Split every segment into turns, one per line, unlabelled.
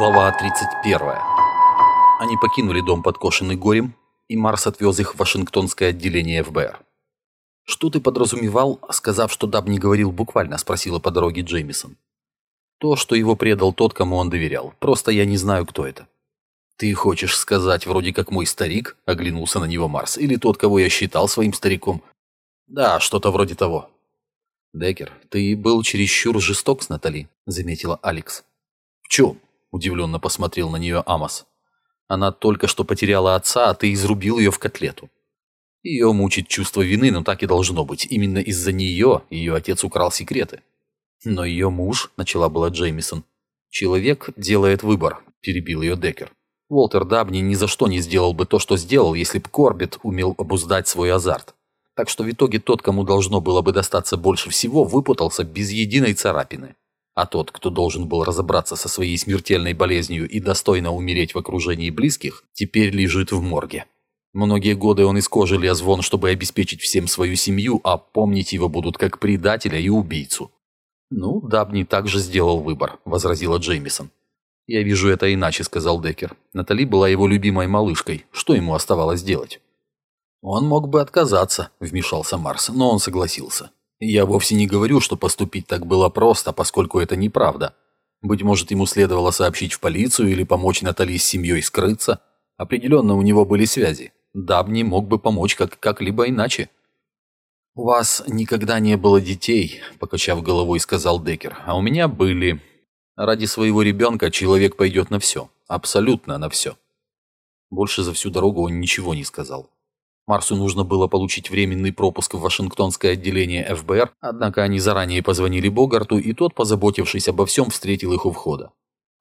Глава 31. Они покинули дом, подкошенный горем, и Марс отвез их в Вашингтонское отделение ФБР. «Что ты подразумевал, сказав, что Даб не говорил буквально?» – спросила по дороге Джеймисон. «То, что его предал тот, кому он доверял. Просто я не знаю, кто это». «Ты хочешь сказать, вроде как мой старик?» – оглянулся на него Марс. «Или тот, кого я считал своим стариком?» «Да, что-то вроде того». «Деккер, ты был чересчур жесток с Натали», – заметила Алекс. «В чем?» – удивленно посмотрел на нее Амос. Она только что потеряла отца, а ты изрубил ее в котлету. Ее мучит чувство вины, но так и должно быть. Именно из-за нее ее отец украл секреты. Но ее муж, начала была Джеймисон. Человек делает выбор, перебил ее Деккер. Уолтер Дабни ни за что не сделал бы то, что сделал, если б Корбет умел обуздать свой азарт. Так что в итоге тот, кому должно было бы достаться больше всего, выпутался без единой царапины а тот, кто должен был разобраться со своей смертельной болезнью и достойно умереть в окружении близких, теперь лежит в морге. Многие годы он из кожи лез вон, чтобы обеспечить всем свою семью, а помнить его будут как предателя и убийцу. «Ну, Дабни также сделал выбор», – возразила Джеймисон. «Я вижу это иначе», – сказал Деккер. Натали была его любимой малышкой. Что ему оставалось делать? «Он мог бы отказаться», – вмешался Марс, но он согласился. Я вовсе не говорю, что поступить так было просто, поскольку это неправда. Быть может, ему следовало сообщить в полицию или помочь Натали с семьей скрыться. Определенно, у него были связи. Дабни мог бы помочь как- как-либо иначе. «У вас никогда не было детей», – покачав головой, сказал Деккер. «А у меня были. Ради своего ребенка человек пойдет на все. Абсолютно на все». Больше за всю дорогу он ничего не сказал. Марсу нужно было получить временный пропуск в Вашингтонское отделение ФБР, однако они заранее позвонили Богарту, и тот, позаботившись обо всем, встретил их у входа.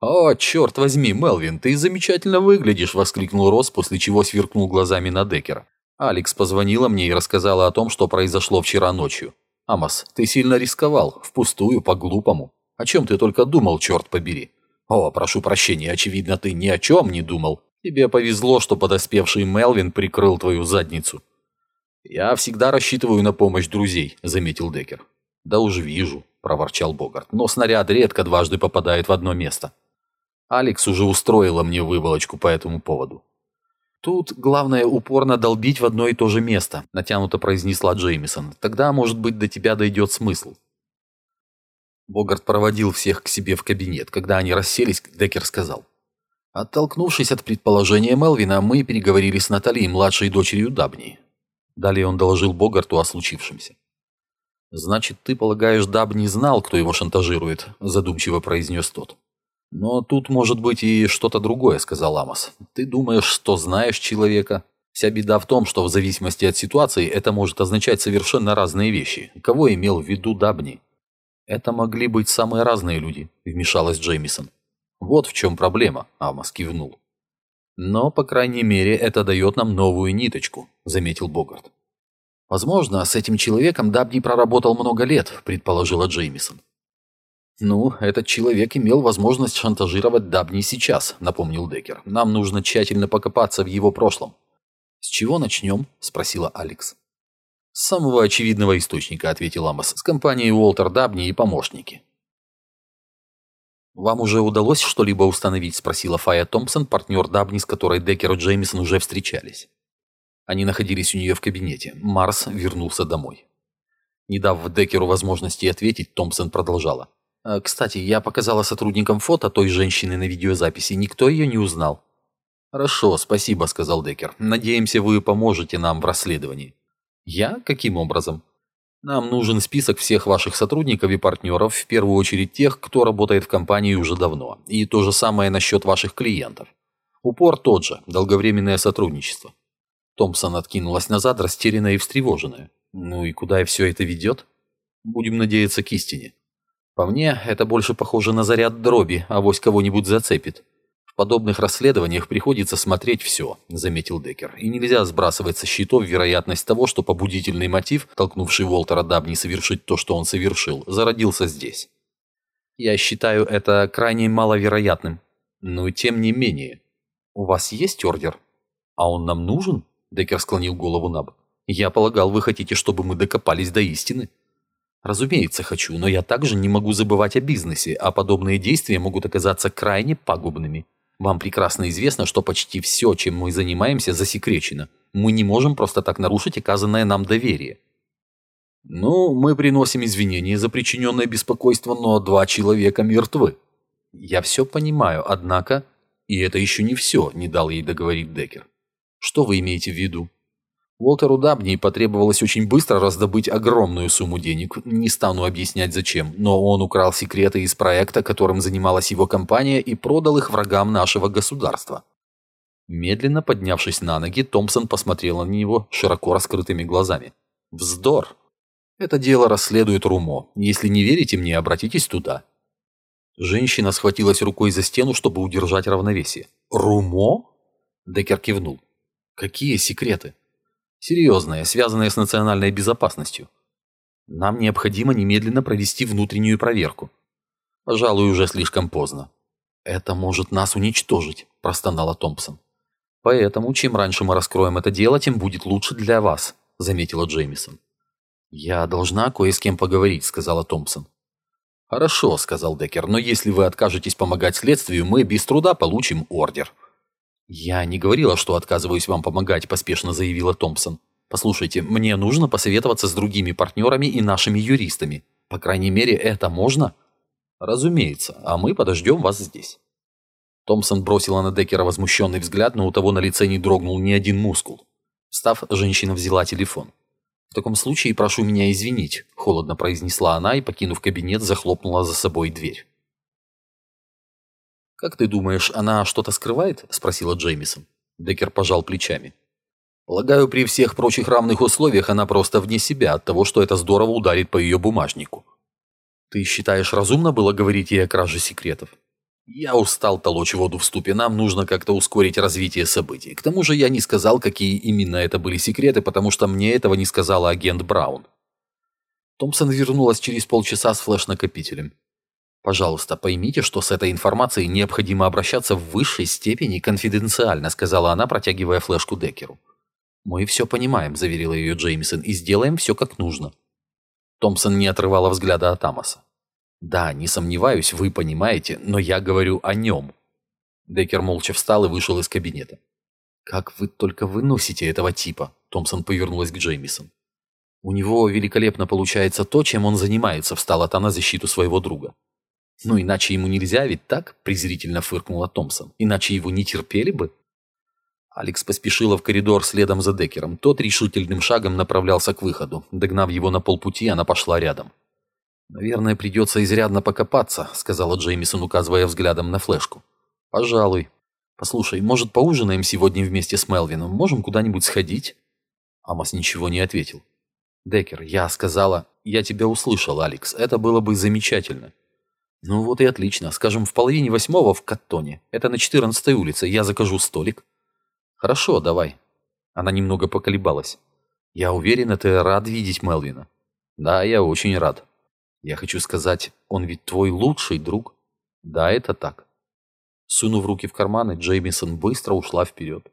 «О, черт возьми, Мелвин, ты замечательно выглядишь!» – воскликнул Росс, после чего сверкнул глазами на Деккера. «Алекс позвонила мне и рассказала о том, что произошло вчера ночью. Амос, ты сильно рисковал, впустую, по-глупому. О чем ты только думал, черт побери?» «О, прошу прощения, очевидно, ты ни о чем не думал. Тебе повезло, что подоспевший Мелвин прикрыл твою задницу. Я всегда рассчитываю на помощь друзей, заметил Деккер. Да уж вижу, проворчал Богарт, но снаряд редко дважды попадает в одно место. Алекс уже устроила мне выволочку по этому поводу. Тут главное упорно долбить в одно и то же место, натянуто произнесла Джеймисон. Тогда, может быть, до тебя дойдет смысл. Богарт проводил всех к себе в кабинет. Когда они расселись, Деккер сказал. Оттолкнувшись от предположения Мелвина, мы переговорили с Натальей, младшей дочерью Дабни. Далее он доложил Богарту о случившемся. «Значит, ты полагаешь, Дабни знал, кто его шантажирует?» – задумчиво произнес тот. «Но тут может быть и что-то другое», – сказал Амос. «Ты думаешь, что знаешь человека? Вся беда в том, что в зависимости от ситуации это может означать совершенно разные вещи. Кого имел в виду Дабни?» «Это могли быть самые разные люди», – вмешалась Джеймисон. Вот в чем проблема, Амос кивнул. Но, по крайней мере, это дает нам новую ниточку, заметил Богарт. Возможно, с этим человеком Дабни проработал много лет, предположила Джеймисон. «Ну, этот человек имел возможность шантажировать Дабни сейчас», — напомнил Деккер. «Нам нужно тщательно покопаться в его прошлом». «С чего начнем?» — спросила Алекс. «С самого очевидного источника», — ответил Амос. «С компанией Уолтер Дабни и помощники. «Вам уже удалось что-либо установить?» – спросила Фая Томпсон, партнер Дабни, с которой Деккер и Джеймисон уже встречались. Они находились у нее в кабинете. Марс вернулся домой. Не дав Деккеру возможности ответить, Томпсон продолжала. «Э, «Кстати, я показала сотрудникам фото той женщины на видеозаписи. Никто ее не узнал». «Хорошо, спасибо», – сказал Деккер. «Надеемся, вы поможете нам в расследовании». «Я? Каким образом?» Нам нужен список всех ваших сотрудников и партнеров, в первую очередь тех, кто работает в компании уже давно. И то же самое насчет ваших клиентов. Упор тот же – долговременное сотрудничество. Томпсон откинулась назад, растерянная и встревоженная. Ну и куда все это ведет? Будем надеяться к истине. По мне, это больше похоже на заряд дроби, а вось кого-нибудь зацепит подобных расследованиях приходится смотреть все», – заметил Деккер. «И нельзя сбрасывать со счетов вероятность того, что побудительный мотив, толкнувший Уолтера Дабни совершить то, что он совершил, зародился здесь». «Я считаю это крайне маловероятным. Но тем не менее. У вас есть ордер? А он нам нужен?» – Деккер склонил голову на бок. «Я полагал, вы хотите, чтобы мы докопались до истины». Разумеется, хочу, но я также не могу забывать о бизнесе, а подобные действия могут оказаться крайне пагубными. Вам прекрасно известно, что почти все, чем мы занимаемся, засекречено. Мы не можем просто так нарушить оказанное нам доверие. Ну, мы приносим извинения за причиненное беспокойство, но два человека мертвы. Я все понимаю, однако... И это еще не все, не дал ей договорить Деккер. Что вы имеете в виду? Уолтеру Дабни потребовалось очень быстро раздобыть огромную сумму денег, не стану объяснять зачем, но он украл секреты из проекта, которым занималась его компания, и продал их врагам нашего государства. Медленно поднявшись на ноги, Томпсон посмотрел на него широко раскрытыми глазами. «Вздор! Это дело расследует Румо. Если не верите мне, обратитесь туда». Женщина схватилась рукой за стену, чтобы удержать равновесие. «Румо?» Деккер кивнул. «Какие секреты?» Серьезное, связанное с национальной безопасностью. Нам необходимо немедленно провести внутреннюю проверку. Пожалуй, уже слишком поздно. Это может нас уничтожить, простонала Томпсон. Поэтому, чем раньше мы раскроем это дело, тем будет лучше для вас, заметила Джеймисон. Я должна кое с кем поговорить, сказала Томпсон. «Хорошо», — сказал Деккер, — «но если вы откажетесь помогать следствию, мы без труда получим ордер». «Я не говорила, что отказываюсь вам помогать», – поспешно заявила Томпсон. «Послушайте, мне нужно посоветоваться с другими партнерами и нашими юристами. По крайней мере, это можно?» «Разумеется, а мы подождем вас здесь». Томпсон бросила на Деккера возмущенный взгляд, но у того на лице не дрогнул ни один мускул. Встав, женщина взяла телефон. «В таком случае прошу меня извинить», – холодно произнесла она и, покинув кабинет, захлопнула за собой дверь. «Как ты думаешь, она что-то скрывает?» – спросила Джеймисон. Деккер пожал плечами. «Полагаю, при всех прочих равных условиях она просто вне себя от того, что это здорово ударит по ее бумажнику». «Ты считаешь, разумно было говорить ей о краже секретов?» «Я устал толочь воду в ступе, нам нужно как-то ускорить развитие событий. К тому же я не сказал, какие именно это были секреты, потому что мне этого не сказала агент Браун». Томпсон вернулась через полчаса с флеш-накопителем. «Пожалуйста, поймите, что с этой информацией необходимо обращаться в высшей степени конфиденциально», сказала она, протягивая флешку Деккеру. «Мы все понимаем», – заверила ее Джеймисон, – «и сделаем все как нужно». Томпсон не отрывала взгляда от Амоса. «Да, не сомневаюсь, вы понимаете, но я говорю о нем». Деккер молча встал и вышел из кабинета. «Как вы только выносите этого типа?» Томпсон повернулась к Джеймисон. «У него великолепно получается то, чем он занимается», встала та на защиту своего друга. «Ну, иначе ему нельзя, ведь так?» – презрительно фыркнула Томпсон. «Иначе его не терпели бы?» Алекс поспешила в коридор следом за Деккером. Тот решительным шагом направлялся к выходу. Догнав его на полпути, она пошла рядом. «Наверное, придется изрядно покопаться», – сказала Джеймисон, указывая взглядом на флешку. «Пожалуй. Послушай, может, поужинаем сегодня вместе с Мелвином? Можем куда-нибудь сходить?» Амос ничего не ответил. «Деккер, я сказала...» «Я тебя услышал, Алекс. Это было бы замечательно. Ну вот и отлично. Скажем, в половине восьмого в Каттоне. Это на 14-й улице. Я закажу столик. Хорошо, давай. Она немного поколебалась. Я уверена, ты рад видеть Мелвина. Да, я очень рад. Я хочу сказать, он ведь твой лучший друг. Да, это так. Сунув руки в карманы, Джеймисон быстро ушла вперед.